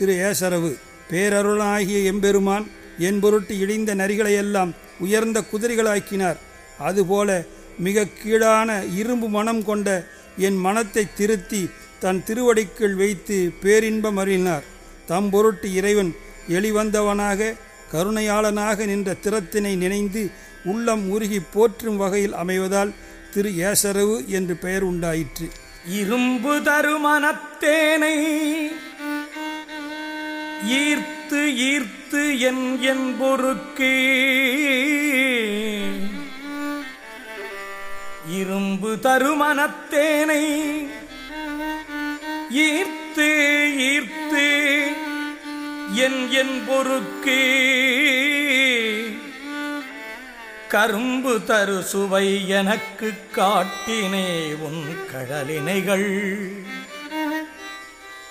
திரு ஏசரவு பேரருளாகிய எம்பெருமான் என் பொருட்டு இழிந்த நரிகளையெல்லாம் உயர்ந்த குதிரைகளாக்கினார். அதுபோல மிக கீழான இரும்பு மனம் கொண்ட என் மனத்தை திருத்தி தன் திருவடிக்குள் வைத்து பேரின்பம் அருளினார் தம் பொருட்டு இறைவன் எளிவந்தவனாக கருணையாளனாக நின்ற திறத்தினை நினைந்து உள்ளம் உருகி போற்றும் வகையில் அமைவதால் திரு ஏசரவு என்று பெயர் உண்டாயிற்று. இரும்பு தருமனத்தேனை ஈர்த்து ஈர்த்து என் என்பொருக்கு. இரும்பு தருமனத்தேனை ஈர்த்து ஈர்த்து என் என்பொருக்கு. கரும்பு தரு சுவை எனக்கு காட்டினே உன் கடலினைகள்.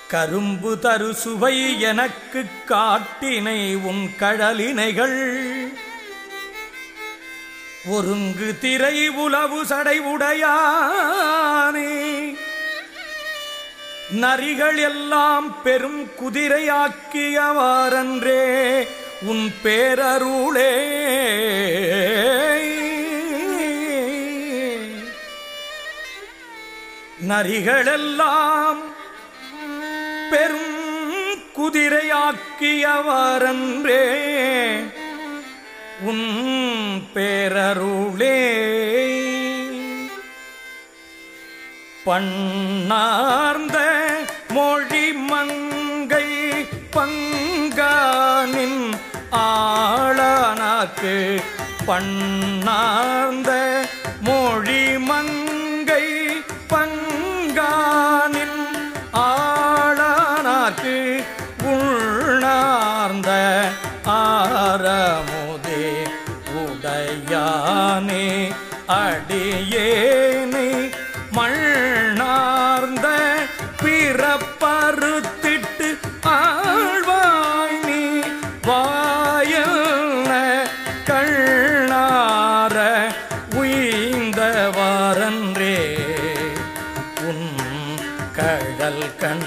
கரும்பு தரு சுவை எனக்கு காட்டினை உன் கடலினைகள். ஒருங்கு திரை உளவு சடைவுடையானே நரிகள் எல்லாம் பெரும் குதிரையாக்கியவாரன்றே உன் பேரருளே. நரிகளெல்லாம் பெரும் குதிரையாக்கியவாரன்றே உன் பேரருளே. பண்ணார்ந்த மொழி மங்கை பங்கானின் ஆளானாக்கு பண்ணார்ந்த மொழி மங்கை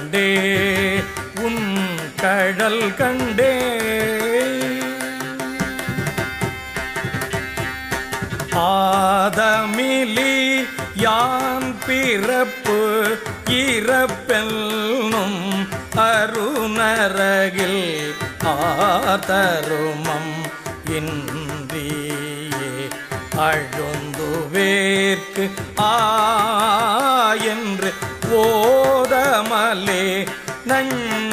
கண்டே உன் கடல் கண்டே. ஆதமிலி யான் பிறப்பு இறப்பெல்லும் அருணரகில் ஆதருமம் இன்றியே. அழுந்துவேற்கு ஆ என்று ஓ ஓதமலே நஞ்சுண்ட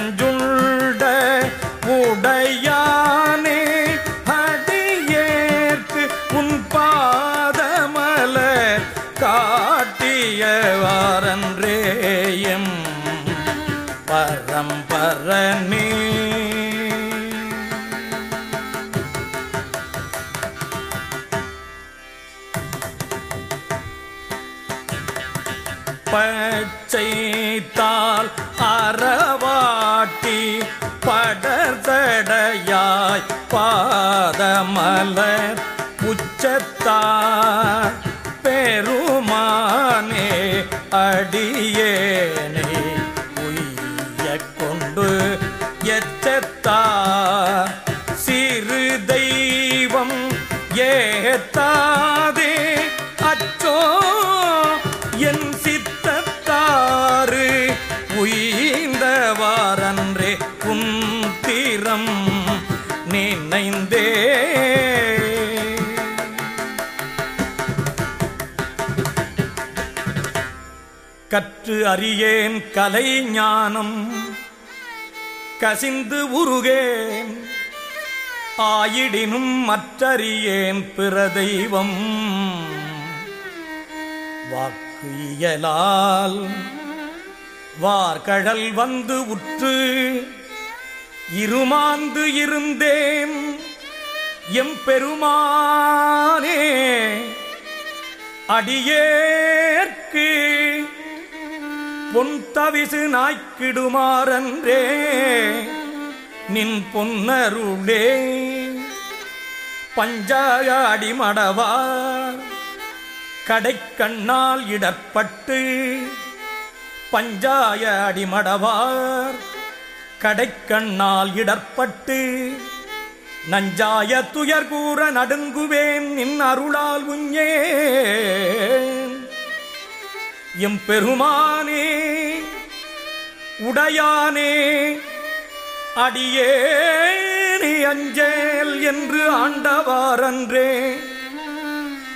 பச்சைத்தால் அறவாட்டி படர்தடையாய் பாதமலர் உச்சத்தார் பெருமானே அடியே தீரம் நினைந்தே கற்று அறியேன் கலை ஞானம் கசிந்து உருகேன். ஆயிடினும் மற்றறியேன் பிரதெய்வம். வாக்கு இயலால் வார்கழல் வந்து உற்று இருமாந்து இருந்தேன். எம்பெருமானே அடியேற்கு பொன் தவிசு நாய்க்கிடுமாறன்றே நின் பொன்னருளே. பஞ்சாய அடிமடவார் கடைக்கண்ணால் இடப்பட்டு பஞ்சாய அடிமடவார் கடைக்கண்ணால் இடர்பட்டு நஞ்சாய துயர் கூற நடுங்குவேன் நின் அருளால் உஞ்சே. எம் பெருமானே உடையானே அடியேனி அஞ்சேல் என்று ஆண்டவாரன்றே.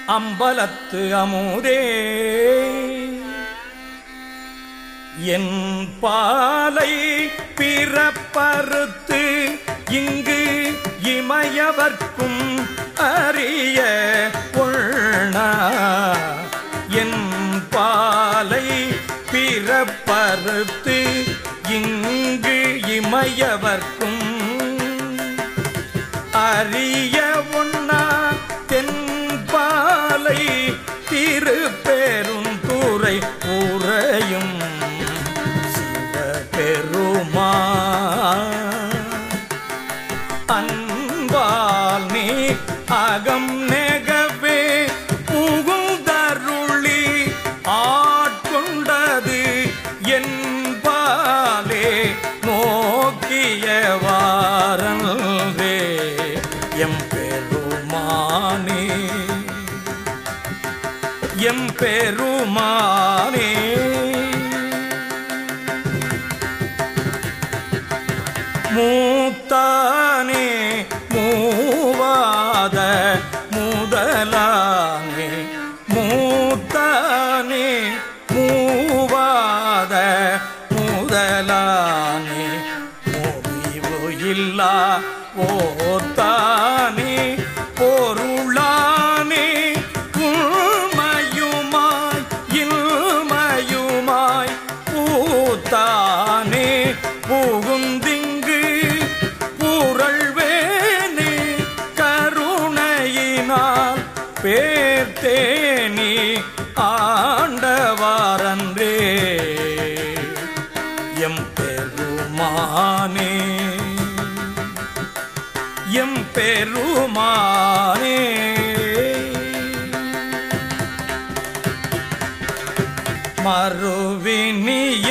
அம்பலத்து அமுதே. என் பாலை பிறப்பறுத்து இங்கு இமையவர்க்கும் அறிய உள்னா என் பாலை பிறப்பறுத்து இங்கு இமையவர்க்கும் அறிய பெருமானே. மூத்தா பேர்த்தேனி ஆண்டவாரன்றே. எம் பெருமானே எம் பெருமானே. மறுவினிய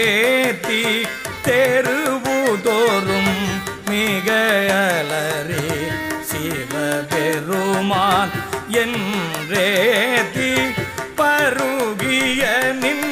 தேத்தி தெருவுதோறும் மிக அலறி சிவபெருமான் என்றேத்தி பருகிய நின்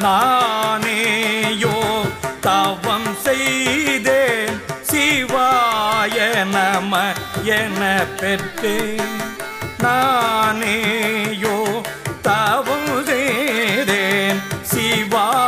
நானேயோ தவம் செய்தேன். சிவாய நம என பெற்றேன். நானேயோ தவம் செய்தேன். சிவா